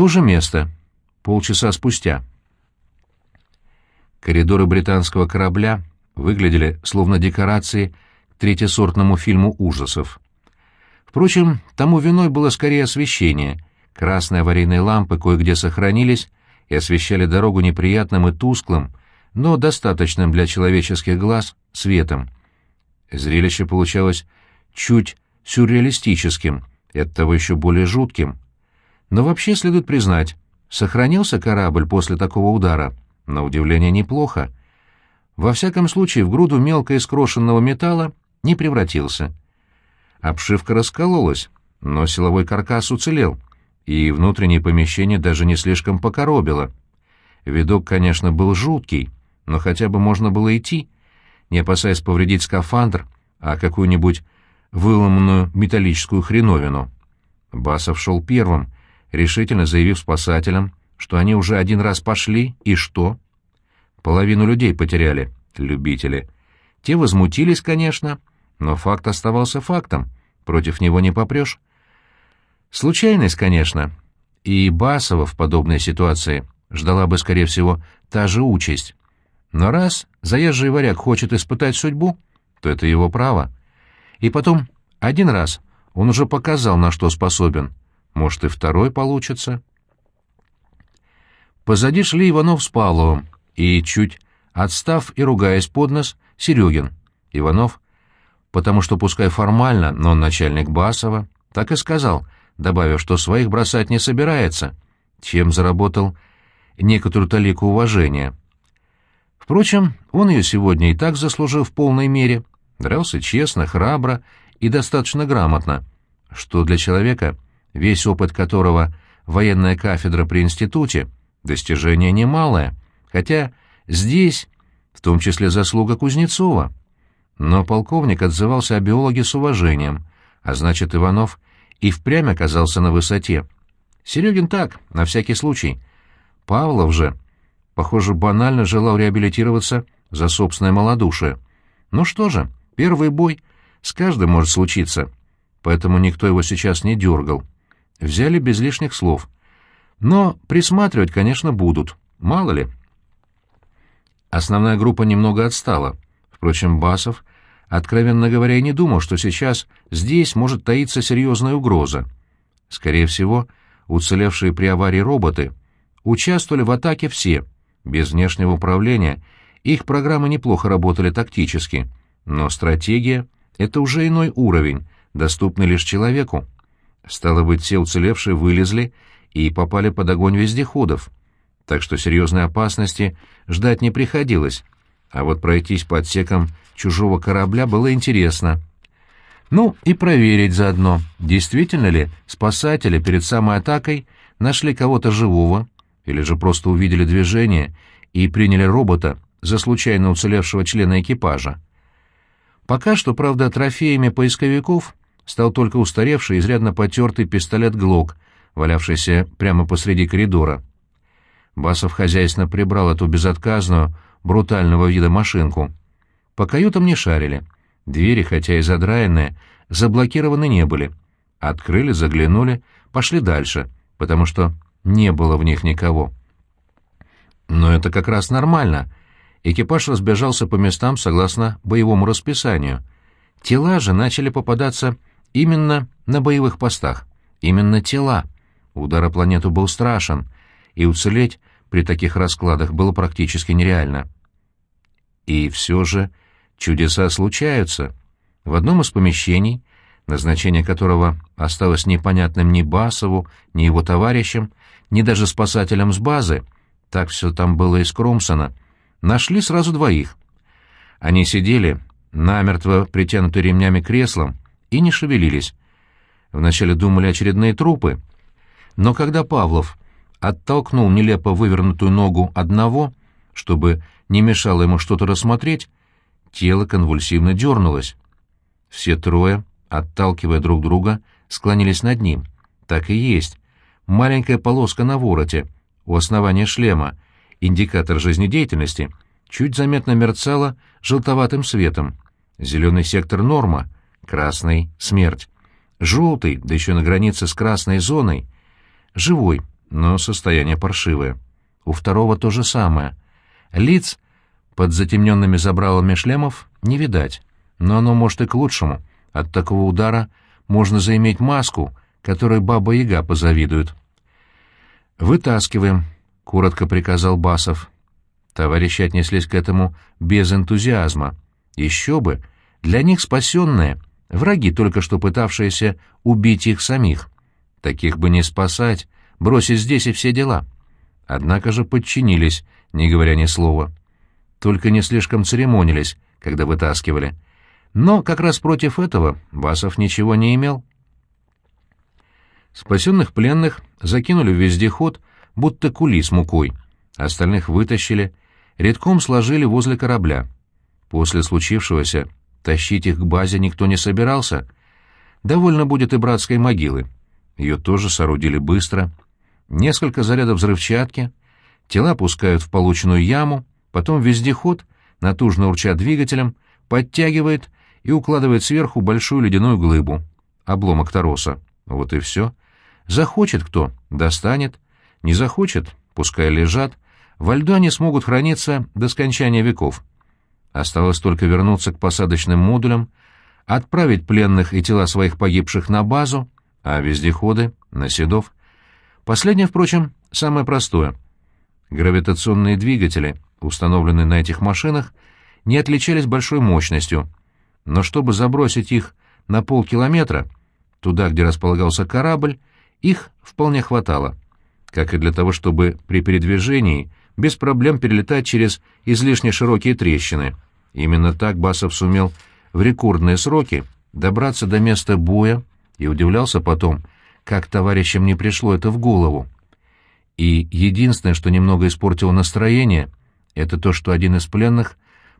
То же место. Полчаса спустя. Коридоры британского корабля выглядели словно декорации к третьесортному фильму ужасов. Впрочем, тому виной было скорее освещение. Красные аварийные лампы кое-где сохранились и освещали дорогу неприятным и тусклым, но достаточным для человеческих глаз светом. Зрелище получалось чуть сюрреалистическим и оттого еще более жутким. Но вообще следует признать, сохранился корабль после такого удара, на удивление неплохо. Во всяком случае, в груду мелко искрошенного металла не превратился. Обшивка раскололась, но силовой каркас уцелел, и внутреннее помещение даже не слишком покоробило. Видок, конечно, был жуткий, но хотя бы можно было идти, не опасаясь повредить скафандр, а какую-нибудь выломанную металлическую хреновину. Басов шел первым, решительно заявив спасателям, что они уже один раз пошли, и что? Половину людей потеряли, любители. Те возмутились, конечно, но факт оставался фактом, против него не попрешь. Случайность, конечно, и Басова в подобной ситуации ждала бы, скорее всего, та же участь. Но раз заезжий варяг хочет испытать судьбу, то это его право. И потом, один раз он уже показал, на что способен. Может, и второй получится. Позади шли Иванов с Павловым, и, чуть отстав и ругаясь под нос, Серегин. Иванов, потому что, пускай формально, но он начальник Басова, так и сказал, добавив, что своих бросать не собирается, чем заработал некоторую талику уважения. Впрочем, он ее сегодня и так заслужил в полной мере. Дрался честно, храбро и достаточно грамотно, что для человека, весь опыт которого военная кафедра при институте, достижение немалое, хотя здесь, в том числе заслуга Кузнецова. Но полковник отзывался о биологе с уважением, а значит, Иванов и впрямь оказался на высоте. Серегин так, на всякий случай. Павлов же похоже, банально желал реабилитироваться за собственное малодушие. Ну что же, первый бой с каждым может случиться, поэтому никто его сейчас не дергал. Взяли без лишних слов. Но присматривать, конечно, будут, мало ли. Основная группа немного отстала. Впрочем, Басов, откровенно говоря, и не думал, что сейчас здесь может таиться серьезная угроза. Скорее всего, уцелевшие при аварии роботы участвовали в атаке все — без внешнего управления их программы неплохо работали тактически, но стратегия — это уже иной уровень, доступный лишь человеку. Стало быть, все уцелевшие вылезли и попали под огонь вездеходов, так что серьезной опасности ждать не приходилось, а вот пройтись по отсекам чужого корабля было интересно. Ну и проверить заодно, действительно ли спасатели перед самой атакой нашли кого-то живого, или же просто увидели движение и приняли робота за случайно уцелевшего члена экипажа. Пока что, правда, трофеями поисковиков стал только устаревший, изрядно потертый пистолет «Глок», валявшийся прямо посреди коридора. Басов хозяйственно прибрал эту безотказную, брутального вида машинку. По каютам не шарили. Двери, хотя и задраенные, заблокированы не были. Открыли, заглянули, пошли дальше, потому что не было в них никого. Но это как раз нормально. Экипаж разбежался по местам согласно боевому расписанию. Тела же начали попадаться именно на боевых постах. Именно тела. Удар о планету был страшен, и уцелеть при таких раскладах было практически нереально. И все же чудеса случаются. В одном из помещений, назначение которого осталось непонятным ни Басову, ни его товарищам, ни даже спасателям с базы, так все там было из Кромсона, нашли сразу двоих. Они сидели, намертво притянуты ремнями креслом, и не шевелились. Вначале думали очередные трупы, но когда Павлов оттолкнул нелепо вывернутую ногу одного, чтобы не мешало ему что-то рассмотреть, тело конвульсивно дернулось. Все трое, отталкивая друг друга, склонились над ним. Так и есть маленькая полоска на вороте, у основания шлема, индикатор жизнедеятельности, чуть заметно мерцала желтоватым светом. Зеленый сектор — норма, красный — смерть. Желтый, да еще на границе с красной зоной — живой, но состояние паршивое. У второго то же самое. Лиц под затемненными забралами шлемов не видать, но оно может и к лучшему. От такого удара можно заиметь маску, которой Баба-Яга позавидует. «Вытаскиваем», — коротко приказал Басов. Товарищи отнеслись к этому без энтузиазма. Еще бы! Для них спасенные — враги, только что пытавшиеся убить их самих. Таких бы не спасать, бросить здесь и все дела. Однако же подчинились, не говоря ни слова. Только не слишком церемонились, когда вытаскивали. Но как раз против этого Басов ничего не имел. Спасенных пленных закинули в вездеход, будто кули с мукой. Остальных вытащили, редком сложили возле корабля. После случившегося тащить их к базе никто не собирался. Довольно будет и братской могилы. Ее тоже соорудили быстро. Несколько зарядов взрывчатки, тела пускают в полученную яму, потом вездеход, натужно урча двигателем, подтягивает и укладывает сверху большую ледяную глыбу, обломок тороса. Вот и все. Захочет кто — достанет, не захочет — пускай лежат. Во льду они смогут храниться до скончания веков. Осталось только вернуться к посадочным модулям, отправить пленных и тела своих погибших на базу, а вездеходы — на седов. Последнее, впрочем, самое простое. Гравитационные двигатели, установленные на этих машинах, не отличались большой мощностью, но чтобы забросить их на полкилометра, туда, где располагался корабль, их вполне хватало, как и для того, чтобы при передвижении без проблем перелетать через излишне широкие трещины. Именно так Басов сумел в рекордные сроки добраться до места боя и удивлялся потом, как товарищам не пришло это в голову. И единственное, что немного испортило настроение, это то, что один из пленных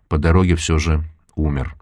по дороге все же умер.